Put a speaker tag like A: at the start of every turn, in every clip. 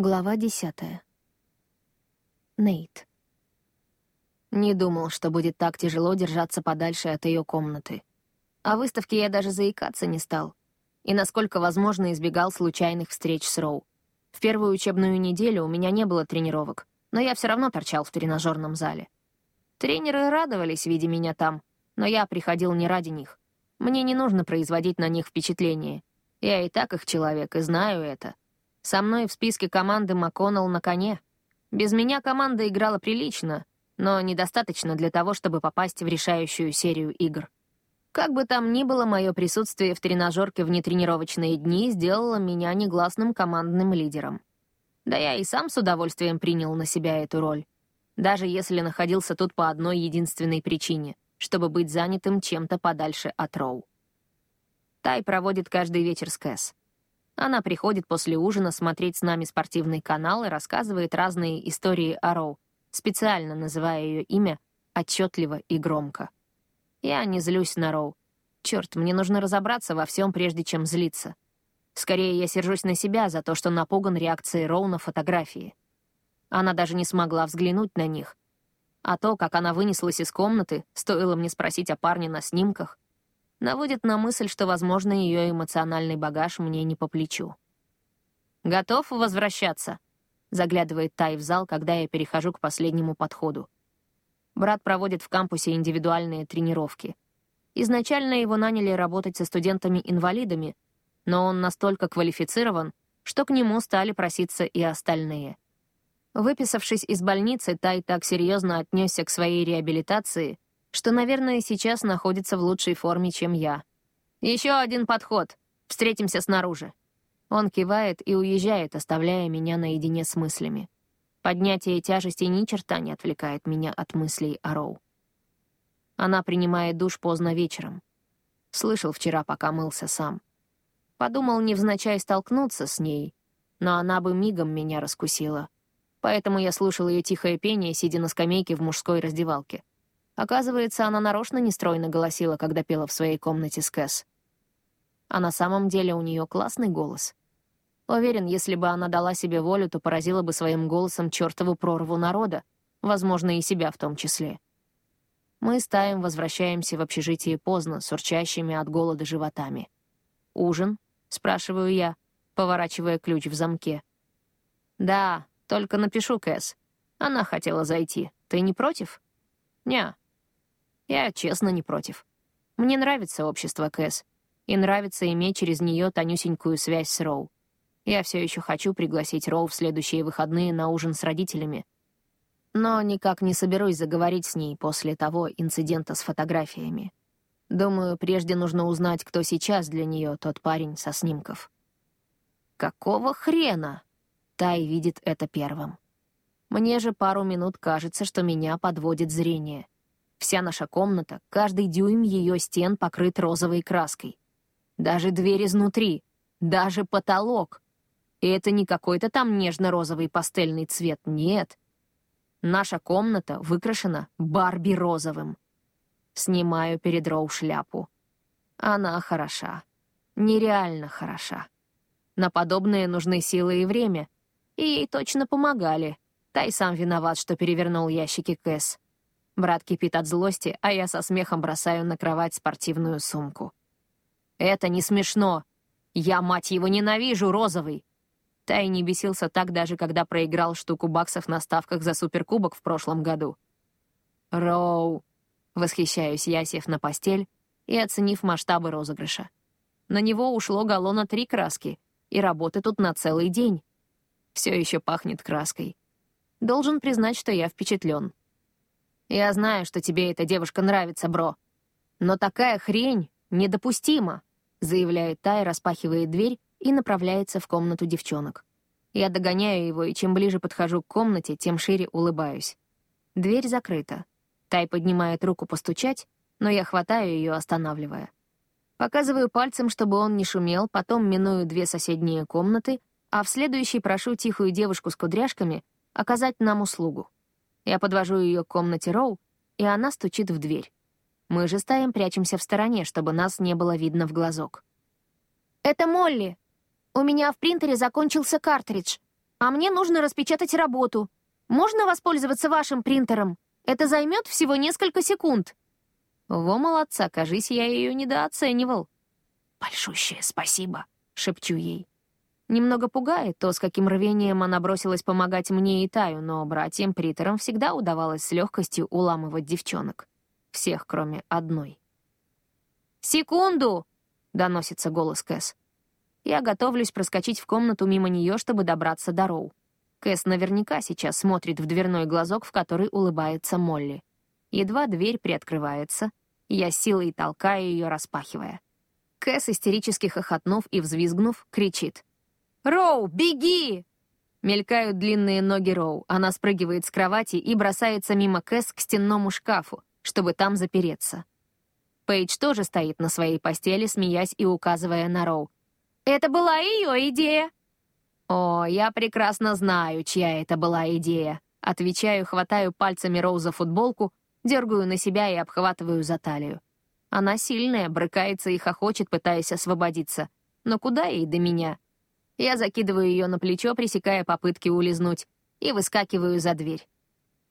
A: Глава десятая. Нейт. Не думал, что будет так тяжело держаться подальше от ее комнаты. О выставке я даже заикаться не стал. И, насколько возможно, избегал случайных встреч с Роу. В первую учебную неделю у меня не было тренировок, но я все равно торчал в тренажерном зале. Тренеры радовались, видя меня там, но я приходил не ради них. Мне не нужно производить на них впечатление. Я и так их человек, и знаю это. Со мной в списке команды МакКоннелл на коне. Без меня команда играла прилично, но недостаточно для того, чтобы попасть в решающую серию игр. Как бы там ни было, мое присутствие в тренажерке в нетренировочные дни сделало меня негласным командным лидером. Да я и сам с удовольствием принял на себя эту роль. Даже если находился тут по одной единственной причине — чтобы быть занятым чем-то подальше от Роу. Тай проводит каждый вечер с Кэс. Она приходит после ужина смотреть с нами спортивный канал и рассказывает разные истории о Роу, специально называя ее имя отчетливо и громко. Я не злюсь на Роу. Черт, мне нужно разобраться во всем, прежде чем злиться. Скорее, я сержусь на себя за то, что напуган реакцией Роу на фотографии. Она даже не смогла взглянуть на них. А то, как она вынеслась из комнаты, стоило мне спросить о парне на снимках, наводит на мысль, что, возможно, ее эмоциональный багаж мне не по плечу. «Готов возвращаться?» — заглядывает Тай в зал, когда я перехожу к последнему подходу. Брат проводит в кампусе индивидуальные тренировки. Изначально его наняли работать со студентами-инвалидами, но он настолько квалифицирован, что к нему стали проситься и остальные. Выписавшись из больницы, Тай так серьезно отнесся к своей реабилитации, что, наверное, сейчас находится в лучшей форме, чем я. «Еще один подход. Встретимся снаружи». Он кивает и уезжает, оставляя меня наедине с мыслями. Поднятие тяжести ни черта не отвлекает меня от мыслей о Роу. Она принимает душ поздно вечером. Слышал вчера, пока мылся сам. Подумал невзначай столкнуться с ней, но она бы мигом меня раскусила. Поэтому я слушал ее тихое пение, сидя на скамейке в мужской раздевалке. Оказывается, она нарочно нестройно голосила, когда пела в своей комнате с Кэс. А на самом деле у нее классный голос. Уверен, если бы она дала себе волю, то поразила бы своим голосом чертову прорву народа, возможно, и себя в том числе. Мы с Таем возвращаемся в общежитие поздно, с урчащими от голода животами. «Ужин?» — спрашиваю я, поворачивая ключ в замке. «Да, только напишу Кэс. Она хотела зайти. Ты не против?» «Не, я честно не против. Мне нравится общество Кэс, и нравится иметь через нее тонюсенькую связь с Роу. Я все еще хочу пригласить Роу в следующие выходные на ужин с родителями. Но никак не соберусь заговорить с ней после того инцидента с фотографиями. Думаю, прежде нужно узнать, кто сейчас для нее тот парень со снимков. Какого хрена? Тай видит это первым. Мне же пару минут кажется, что меня подводит зрение — Вся наша комната, каждый дюйм ее стен покрыт розовой краской. Даже дверь изнутри, даже потолок. И это не какой-то там нежно-розовый пастельный цвет, нет. Наша комната выкрашена Барби розовым. Снимаю перед Роу шляпу. Она хороша. Нереально хороша. На подобное нужны силы и время. И ей точно помогали. Тай сам виноват, что перевернул ящики Кэс. Брат кипит от злости, а я со смехом бросаю на кровать спортивную сумку. «Это не смешно. Я, мать его, ненавижу розовый!» Тай не бесился так даже, когда проиграл штуку баксов на ставках за суперкубок в прошлом году. «Роу!» — восхищаюсь я, сев на постель и оценив масштабы розыгрыша. На него ушло галлона три краски, и работы тут на целый день. Все еще пахнет краской. Должен признать, что я впечатлен. «Я знаю, что тебе эта девушка нравится, бро. Но такая хрень недопустима», — заявляет Тай, распахивает дверь и направляется в комнату девчонок. Я догоняю его, и чем ближе подхожу к комнате, тем шире улыбаюсь. Дверь закрыта. Тай поднимает руку постучать, но я хватаю ее, останавливая. Показываю пальцем, чтобы он не шумел, потом миную две соседние комнаты, а в следующей прошу тихую девушку с кудряшками оказать нам услугу. Я подвожу ее к комнате Роу, и она стучит в дверь. Мы же стоим, прячемся в стороне, чтобы нас не было видно в глазок. «Это Молли. У меня в принтере закончился картридж. «А мне нужно распечатать работу. Можно воспользоваться вашим принтером? Это займет всего несколько секунд». Во молодца, кажись, я ее недооценивал. «Большущее спасибо», — шепчу ей. Немного пугает то, с каким рвением она бросилась помогать мне и Таю, но братьям Приторам всегда удавалось с легкостью уламывать девчонок. Всех, кроме одной. «Секунду!» — доносится голос Кэс. Я готовлюсь проскочить в комнату мимо нее, чтобы добраться до Роу. Кэс наверняка сейчас смотрит в дверной глазок, в который улыбается Молли. Едва дверь приоткрывается, я силой толкаю ее, распахивая. Кэс, истерически хохотнув и взвизгнув, кричит. «Роу, беги!» Мелькают длинные ноги Роу. Она спрыгивает с кровати и бросается мимо Кэс к стенному шкафу, чтобы там запереться. Пейдж тоже стоит на своей постели, смеясь и указывая на Роу. «Это была ее идея!» «О, я прекрасно знаю, чья это была идея!» Отвечаю, хватаю пальцами Роу за футболку, дергаю на себя и обхватываю за талию. Она сильная, брыкается и хохочет, пытаясь освободиться. Но куда ей до меня? Я закидываю ее на плечо, пресекая попытки улизнуть, и выскакиваю за дверь.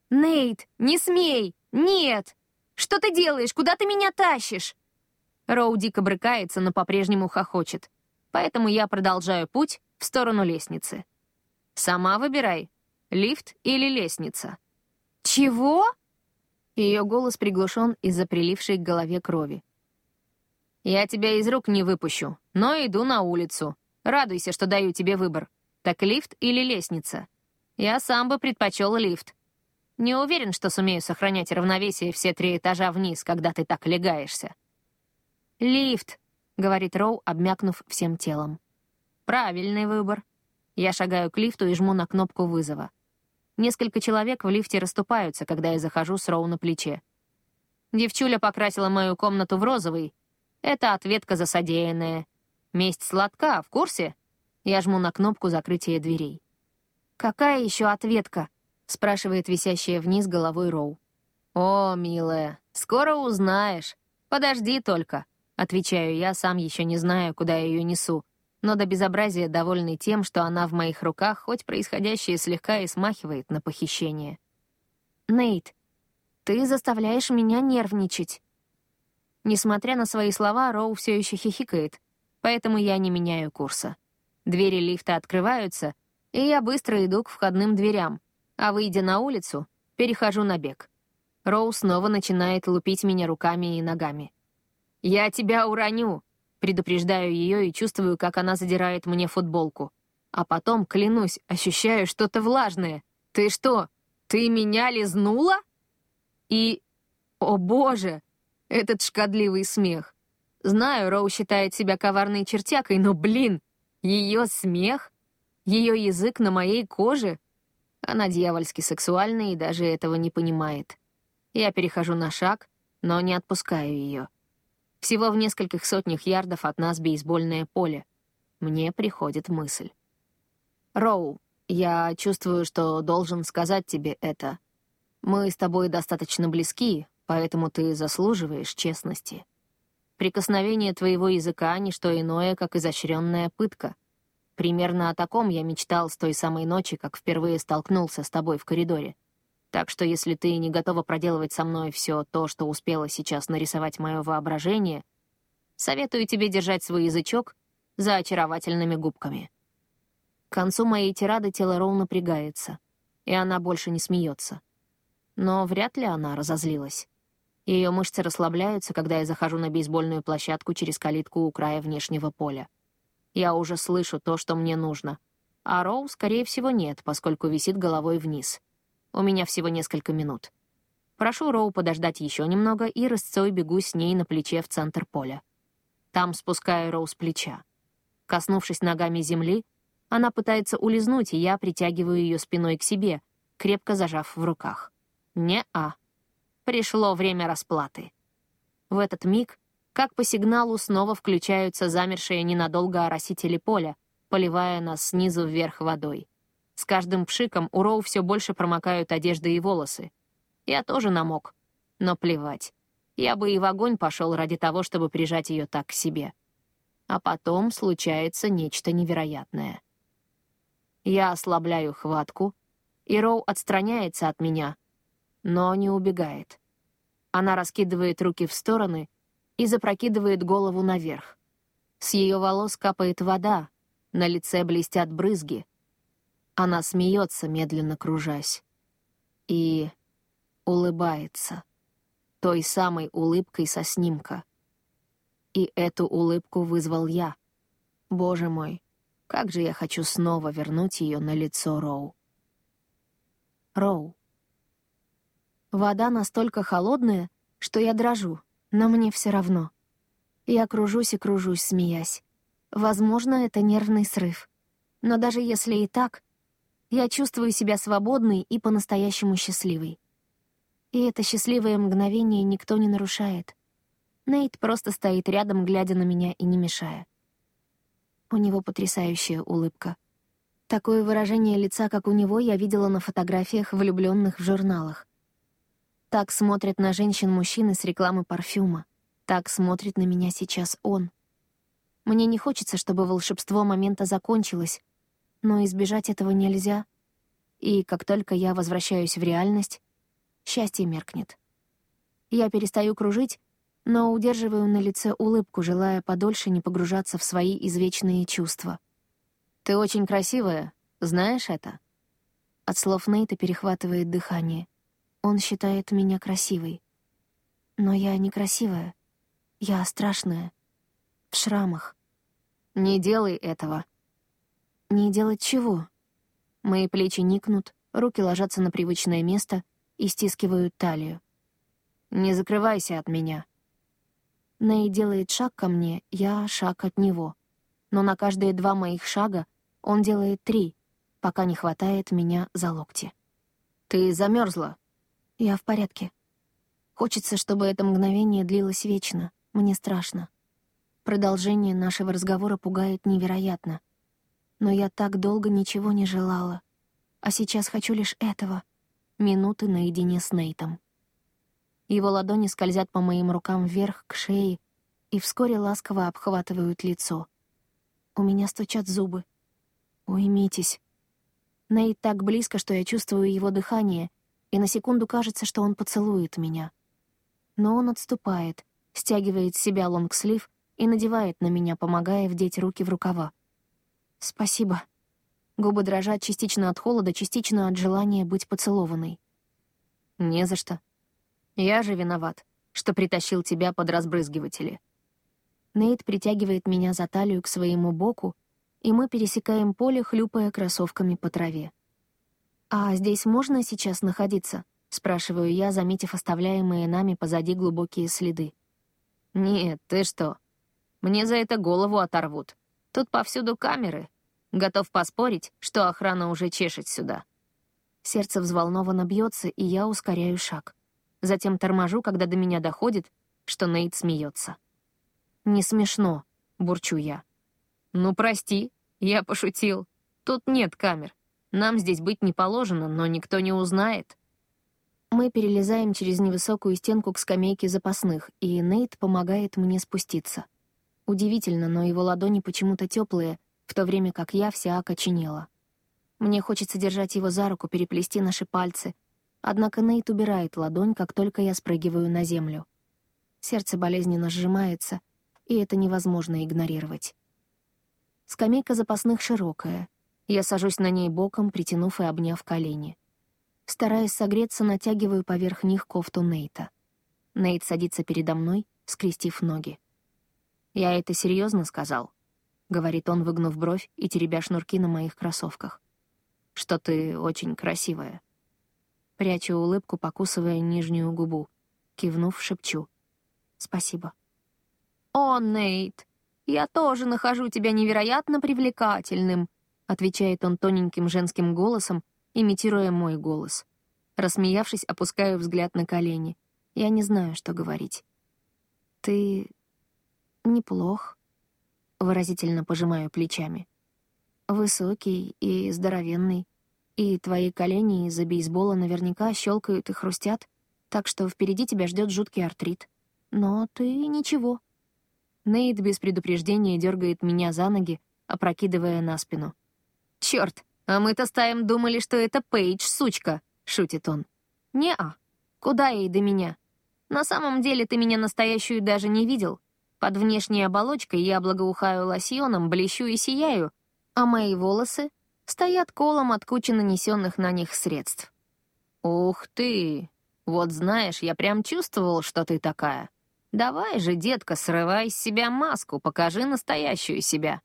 A: «Нейт, не смей! Нет! Что ты делаешь? Куда ты меня тащишь?» Роу дико брыкается, но по-прежнему хохочет. Поэтому я продолжаю путь в сторону лестницы. «Сама выбирай, лифт или лестница». «Чего?» Ее голос приглушен из-за прилившей к голове крови. «Я тебя из рук не выпущу, но иду на улицу. Радуйся, что даю тебе выбор. Так лифт или лестница? Я сам бы предпочел лифт. Не уверен, что сумею сохранять равновесие все три этажа вниз, когда ты так легаешься. «Лифт», — говорит Роу, обмякнув всем телом. «Правильный выбор». Я шагаю к лифту и жму на кнопку вызова. Несколько человек в лифте расступаются, когда я захожу с Роу на плече. Девчуля покрасила мою комнату в розовый. Это ответка за содеянное. Месть сладка, в курсе? Я жму на кнопку закрытия дверей. «Какая еще ответка?» — спрашивает висящая вниз головой Роу. «О, милая, скоро узнаешь. Подожди только», — отвечаю я, сам еще не знаю, куда я ее несу, но до безобразия довольный тем, что она в моих руках, хоть происходящее слегка и смахивает на похищение. «Нейт, ты заставляешь меня нервничать». Несмотря на свои слова, Роу все еще хихикает, поэтому я не меняю курса. Двери лифта открываются, и я быстро иду к входным дверям, а, выйдя на улицу, перехожу на бег. Роу снова начинает лупить меня руками и ногами. «Я тебя уроню!» Предупреждаю ее и чувствую, как она задирает мне футболку. А потом, клянусь, ощущаю что-то влажное. «Ты что, ты меня лизнула?» И... О боже! Этот шкодливый смех. Знаю, Роу считает себя коварной чертякой, но, блин, ее смех, ее язык на моей коже. Она дьявольски сексуальна и даже этого не понимает. Я перехожу на шаг, но не отпускаю ее. Всего в нескольких сотнях ярдов от нас бейсбольное поле. Мне приходит мысль. «Роу, я чувствую, что должен сказать тебе это. Мы с тобой достаточно близки, поэтому ты заслуживаешь честности». Прикосновение твоего языка — не что иное, как изощренная пытка. Примерно о таком я мечтал с той самой ночи, как впервые столкнулся с тобой в коридоре. Так что если ты не готова проделывать со мной все то, что успела сейчас нарисовать мое воображение, советую тебе держать свой язычок за очаровательными губками. К концу моей тирады тело Роу напрягается, и она больше не смеется. Но вряд ли она разозлилась. Ее мышцы расслабляются, когда я захожу на бейсбольную площадку через калитку у края внешнего поля. Я уже слышу то, что мне нужно. А Роу, скорее всего, нет, поскольку висит головой вниз. У меня всего несколько минут. Прошу Роу подождать еще немного и рысцой бегу с ней на плече в центр поля. Там спускаю Роу с плеча. Коснувшись ногами земли, она пытается улизнуть, и я притягиваю ее спиной к себе, крепко зажав в руках. «Не-а», Пришло время расплаты. В этот миг, как по сигналу, снова включаются замершие ненадолго оросители поля, поливая нас снизу вверх водой. С каждым пшиком у Роу все больше промокают одежды и волосы. Я тоже намок. Но плевать. Я бы и в огонь пошел ради того, чтобы прижать ее так к себе. А потом случается нечто невероятное. Я ослабляю хватку, и Роу отстраняется от меня, но не убегает. Она раскидывает руки в стороны и запрокидывает голову наверх. С ее волос капает вода, на лице блестят брызги. Она смеется, медленно кружась. И улыбается. Той самой улыбкой со снимка. И эту улыбку вызвал я. Боже мой, как же я хочу снова вернуть ее на лицо Роу. Роу. Вода настолько холодная, что я дрожу, но мне все равно. Я кружусь и кружусь, смеясь. Возможно, это нервный срыв. Но даже если и так, я чувствую себя свободной и по-настоящему счастливой. И это счастливое мгновение никто не нарушает. Нейт просто стоит рядом, глядя на меня и не мешая. У него потрясающая улыбка. Такое выражение лица, как у него, я видела на фотографиях влюбленных в журналах. Так смотрят на женщин мужчины с рекламы парфюма. Так смотрит на меня сейчас он. Мне не хочется, чтобы волшебство момента закончилось, но избежать этого нельзя. И как только я возвращаюсь в реальность, счастье меркнет. Я перестаю кружить, но удерживаю на лице улыбку, желая подольше не погружаться в свои извечные чувства. «Ты очень красивая, знаешь это?» От слов Нейта перехватывает дыхание. Он считает меня красивой. Но я некрасивая. Я страшная. В шрамах. Не делай этого. Не делать чего? Мои плечи никнут, руки ложатся на привычное место и стискивают талию. Не закрывайся от меня. Ней делает шаг ко мне, я шаг от него. Но на каждые два моих шага он делает три, пока не хватает меня за локти. «Ты замерзла?» «Я в порядке. Хочется, чтобы это мгновение длилось вечно. Мне страшно. Продолжение нашего разговора пугает невероятно. Но я так долго ничего не желала. А сейчас хочу лишь этого — минуты наедине с Нейтом. Его ладони скользят по моим рукам вверх к шее и вскоре ласково обхватывают лицо. У меня стучат зубы. «Уймитесь». Нейт так близко, что я чувствую его дыхание, и на секунду кажется, что он поцелует меня. Но он отступает, стягивает с себя лонгслив и надевает на меня, помогая вдеть руки в рукава. «Спасибо». Губы дрожат частично от холода, частично от желания быть поцелованной. «Не за что. Я же виноват, что притащил тебя под разбрызгиватели». Нейт притягивает меня за талию к своему боку, и мы пересекаем поле, хлюпая кроссовками по траве. «А здесь можно сейчас находиться?» — спрашиваю я, заметив оставляемые нами позади глубокие следы. «Нет, ты что? Мне за это голову оторвут. Тут повсюду камеры. Готов поспорить, что охрана уже чешет сюда». Сердце взволнованно бьется, и я ускоряю шаг. Затем торможу, когда до меня доходит, что Нейт смеется. «Не смешно», — бурчу я. «Ну, прости, я пошутил. Тут нет камер. Нам здесь быть не положено, но никто не узнает». Мы перелезаем через невысокую стенку к скамейке запасных, и Нейт помогает мне спуститься. Удивительно, но его ладони почему-то теплые, в то время как я вся окоченела. Мне хочется держать его за руку, переплести наши пальцы, однако Нейт убирает ладонь, как только я спрыгиваю на землю. Сердце болезненно сжимается, и это невозможно игнорировать. Скамейка запасных широкая. Я сажусь на ней боком, притянув и обняв колени. Стараясь согреться, натягиваю поверх них кофту Нейта. Нейт садится передо мной, скрестив ноги. «Я это серьезно сказал?» — говорит он, выгнув бровь и теребя шнурки на моих кроссовках. «Что ты очень красивая». Прячу улыбку, покусывая нижнюю губу. Кивнув, шепчу. «Спасибо». «О, Нейт, я тоже нахожу тебя невероятно привлекательным», — отвечает он тоненьким женским голосом, имитируя мой голос. Рассмеявшись, опускаю взгляд на колени. Я не знаю, что говорить. «Ты... неплох», — выразительно пожимаю плечами. «Высокий и здоровенный, и твои колени из-за бейсбола наверняка щелкают и хрустят, так что впереди тебя ждет жуткий артрит. Но ты ничего». Нейт без предупреждения дергает меня за ноги, опрокидывая на спину. «Черт, «А мы-то с Таем думали, что это Пейдж, сучка», — шутит он. «Не-а. Куда ей до меня? На самом деле ты меня настоящую даже не видел. Под внешней оболочкой я благоухаю лосьоном, блещу и сияю, а мои волосы стоят колом от кучи нанесенных на них средств. Ух ты! Вот знаешь, я прям чувствовал, что ты такая. Давай же, детка, срывай с себя маску, покажи настоящую себя.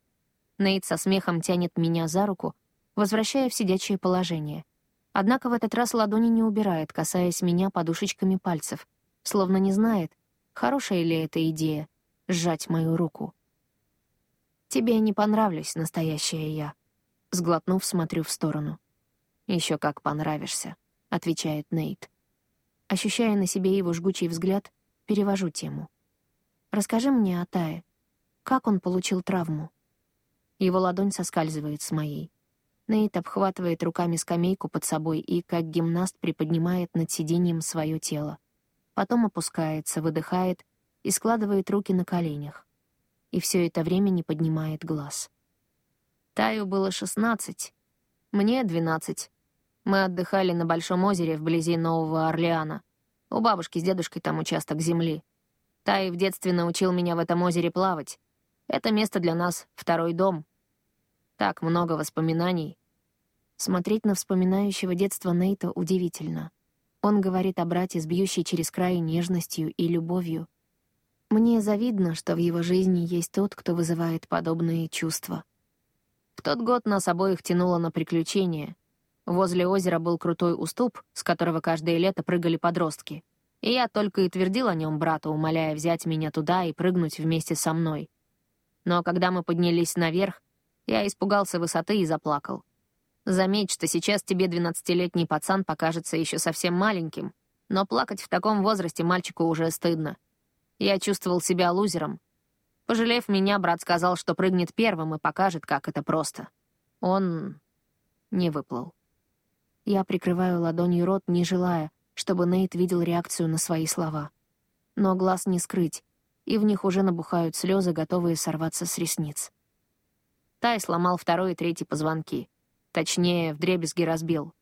A: Нейт со смехом тянет меня за руку, возвращая в сидячее положение. Однако в этот раз ладони не убирает, касаясь меня подушечками пальцев, словно не знает, хорошая ли это идея — сжать мою руку. «Тебе не понравлюсь, настоящая я», — сглотнув, смотрю в сторону. «Еще как понравишься», — отвечает Нейт. Ощущая на себе его жгучий взгляд, перевожу тему. «Расскажи мне о Тае. Как он получил травму?» Его ладонь соскальзывает с моей. Нейт обхватывает руками скамейку под собой и, как гимнаст, приподнимает над сиденьем свое тело. Потом опускается, выдыхает и складывает руки на коленях. И все это время не поднимает глаз. Таю было шестнадцать, мне двенадцать. Мы отдыхали на Большом озере вблизи Нового Орлеана. У бабушки с дедушкой там участок земли. Тай в детстве научил меня в этом озере плавать. Это место для нас — второй дом. Так много воспоминаний. Смотреть на вспоминающего детства Нейта удивительно. Он говорит о брате с через край нежностью и любовью. Мне завидно, что в его жизни есть тот, кто вызывает подобные чувства. В тот год нас обоих тянуло на приключения. Возле озера был крутой уступ, с которого каждое лето прыгали подростки. И я только и твердил о нем брату, умоляя взять меня туда и прыгнуть вместе со мной. Но когда мы поднялись наверх, я испугался высоты и заплакал. Заметь, что сейчас тебе двенадцатилетний пацан покажется еще совсем маленьким, но плакать в таком возрасте мальчику уже стыдно. Я чувствовал себя лузером. Пожалев меня, брат сказал, что прыгнет первым и покажет, как это просто. Он не выплыл. Я прикрываю ладонью рот, не желая, чтобы Нейт видел реакцию на свои слова. Но глаз не скрыть, и в них уже набухают слезы, готовые сорваться с ресниц. Тай сломал второй и третий позвонки. Точнее, вдребезги разбил.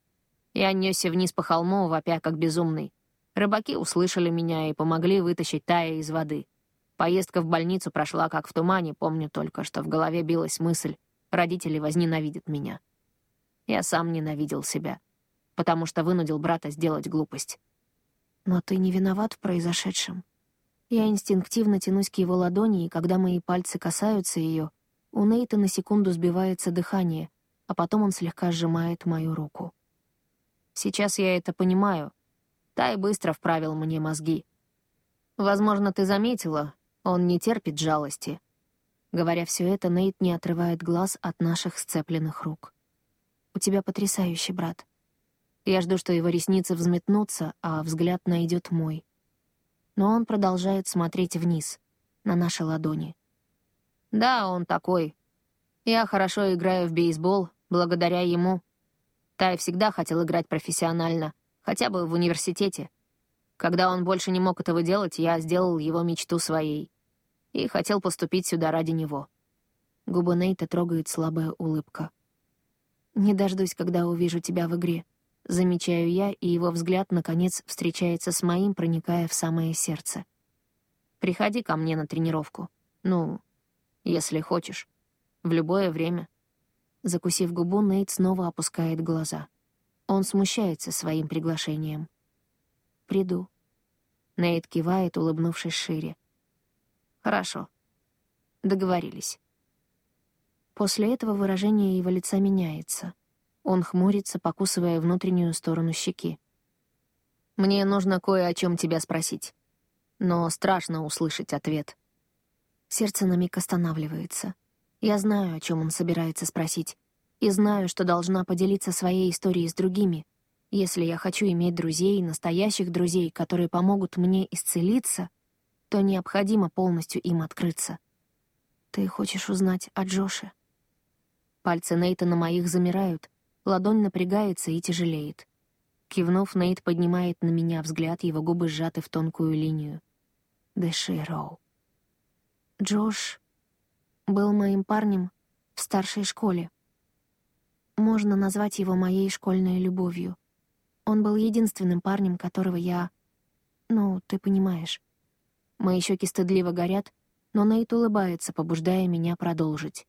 A: Я несся вниз по холму, вопя как безумный. Рыбаки услышали меня и помогли вытащить Тая из воды. Поездка в больницу прошла как в тумане, помню только, что в голове билась мысль «родители возненавидят меня». Я сам ненавидел себя, потому что вынудил брата сделать глупость. Но ты не виноват в произошедшем. Я инстинктивно тянусь к его ладони, и когда мои пальцы касаются ее, у Нейта на секунду сбивается дыхание, а потом он слегка сжимает мою руку. Сейчас я это понимаю. Тай быстро вправил мне мозги. Возможно, ты заметила, он не терпит жалости. Говоря все это, Нейт не отрывает глаз от наших сцепленных рук. «У тебя потрясающий брат». Я жду, что его ресницы взметнутся, а взгляд найдет мой. Но он продолжает смотреть вниз, на наши ладони. Да, он такой. Я хорошо играю в бейсбол, благодаря ему. Тай всегда хотел играть профессионально, хотя бы в университете. Когда он больше не мог этого делать, я сделал его мечту своей. И хотел поступить сюда ради него. Губы Нейта трогает слабая улыбка. «Не дождусь, когда увижу тебя в игре», — замечаю я, и его взгляд, наконец, встречается с моим, проникая в самое сердце. «Приходи ко мне на тренировку. Ну, если хочешь. В любое время». Закусив губу, Нейт снова опускает глаза. Он смущается своим приглашением. «Приду». Нейт кивает, улыбнувшись шире. «Хорошо. Договорились». После этого выражение его лица меняется. Он хмурится, покусывая внутреннюю сторону щеки. «Мне нужно кое о чем тебя спросить. Но страшно услышать ответ». Сердце на миг останавливается. Я знаю, о чем он собирается спросить, и знаю, что должна поделиться своей историей с другими. Если я хочу иметь друзей, настоящих друзей, которые помогут мне исцелиться, то необходимо полностью им открыться. Ты хочешь узнать о Джоше? Пальцы Нейта на моих замирают, ладонь напрягается и тяжелеет. Кивнув, Нейт поднимает на меня взгляд, его губы сжаты в тонкую линию. «Дыши, Роу. Джош был моим парнем в старшей школе. Можно назвать его моей школьной любовью. Он был единственным парнем, которого я... Ну, ты понимаешь. Мои щеки стыдливо горят, но Нейт улыбается, побуждая меня продолжить.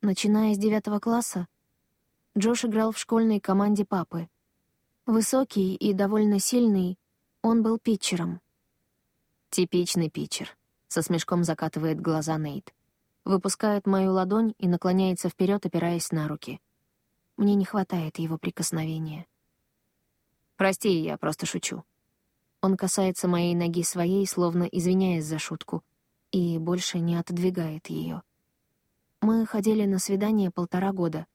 A: Начиная с девятого класса, Джош играл в школьной команде папы. Высокий и довольно сильный, он был питчером. «Типичный питчер», — со смешком закатывает глаза Нейт. Выпускает мою ладонь и наклоняется вперед, опираясь на руки. Мне не хватает его прикосновения. «Прости, я просто шучу». Он касается моей ноги своей, словно извиняясь за шутку, и больше не отодвигает ее. Мы ходили на свидание полтора года.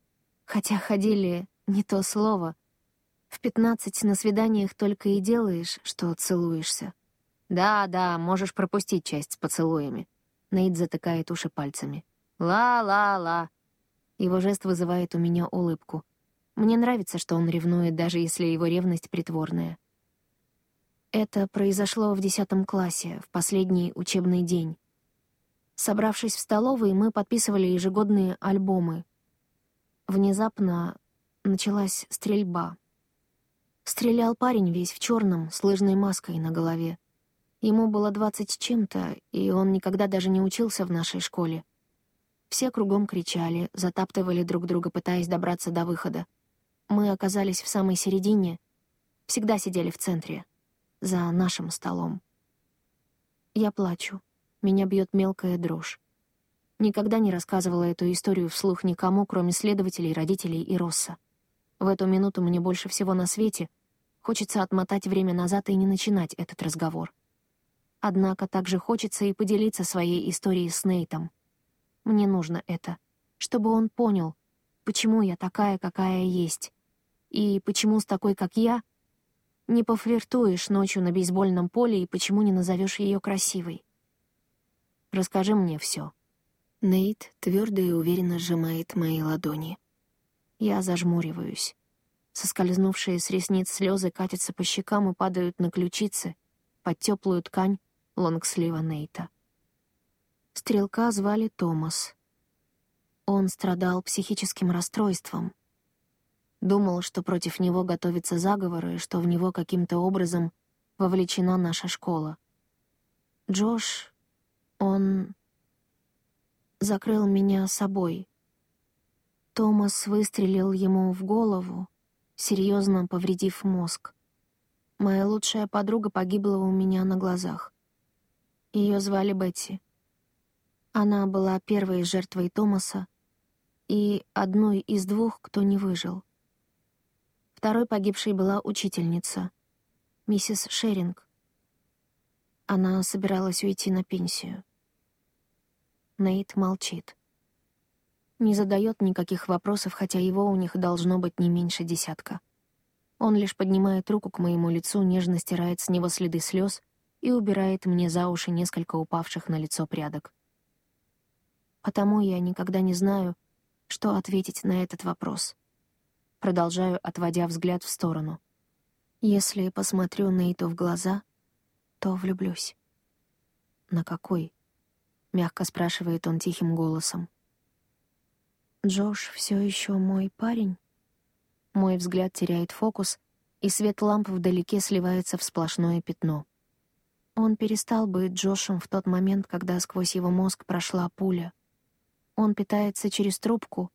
A: Хотя ходили — не то слово. В пятнадцать на свиданиях только и делаешь, что целуешься. «Да-да, можешь пропустить часть с поцелуями». Нейт затыкает уши пальцами. «Ла-ла-ла». Его жест вызывает у меня улыбку. Мне нравится, что он ревнует, даже если его ревность притворная. Это произошло в десятом классе, в последний учебный день. Собравшись в столовой, мы подписывали ежегодные альбомы. Внезапно началась стрельба. Стрелял парень весь в черном, с лыжной маской на голове. Ему было двадцать с чем-то, и он никогда даже не учился в нашей школе. Все кругом кричали, затаптывали друг друга, пытаясь добраться до выхода. Мы оказались в самой середине, всегда сидели в центре, за нашим столом. Я плачу, меня бьет мелкая дрожь. Никогда не рассказывала эту историю вслух никому, кроме следователей, родителей и Росса. В эту минуту мне больше всего на свете хочется отмотать время назад и не начинать этот разговор. Однако также хочется и поделиться своей историей с Нейтом. Мне нужно это, чтобы он понял, почему я такая, какая есть, и почему с такой, как я, не пофлиртуешь ночью на бейсбольном поле и почему не назовешь ее красивой. Расскажи мне все. Нейт твердо и уверенно сжимает мои ладони. Я зажмуриваюсь. Соскользнувшие с ресниц слезы катятся по щекам и падают на ключицы, под теплую ткань, лонгслива Нейта. Стрелка звали Томас. Он страдал психическим расстройством. Думал, что против него готовится заговор и что в него каким-то образом вовлечена наша школа. Джош, он закрыл меня собой. Томас выстрелил ему в голову, серьезно повредив мозг. Моя лучшая подруга погибла у меня на глазах. Ее звали Бетти. Она была первой жертвой Томаса и одной из двух, кто не выжил. Второй погибшей была учительница, миссис Шеринг. Она собиралась уйти на пенсию. Нейт молчит. Не задает никаких вопросов, хотя его у них должно быть не меньше десятка. Он лишь поднимает руку к моему лицу, нежно стирает с него следы слез — и убирает мне за уши несколько упавших на лицо прядок. Потому я никогда не знаю, что ответить на этот вопрос. Продолжаю, отводя взгляд в сторону. Если посмотрю Нейту в глаза, то влюблюсь. «На какой?» — мягко спрашивает он тихим голосом. «Джош все еще мой парень?» Мой взгляд теряет фокус, и свет ламп вдалеке сливается в сплошное пятно. Он перестал быть Джошем в тот момент, когда сквозь его мозг прошла пуля. Он питается через трубку,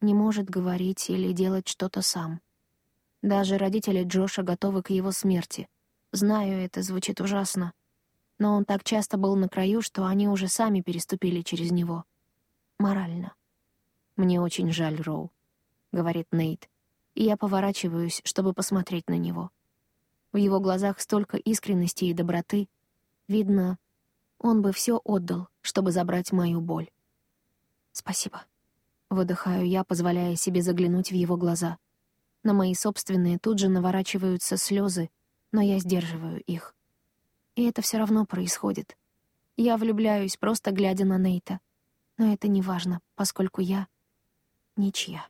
A: не может говорить или делать что-то сам. Даже родители Джоша готовы к его смерти. Знаю, это звучит ужасно. Но он так часто был на краю, что они уже сами переступили через него. Морально. «Мне очень жаль, Роу», — говорит Нейт, и я поворачиваюсь, чтобы посмотреть на него. В его глазах столько искренности и доброты. Видно, он бы все отдал, чтобы забрать мою боль. «Спасибо». Выдыхаю я, позволяя себе заглянуть в его глаза. На мои собственные тут же наворачиваются слезы, но я сдерживаю их. И это все равно происходит. Я влюбляюсь, просто глядя на Нейта. Но это не важно, поскольку я ничья.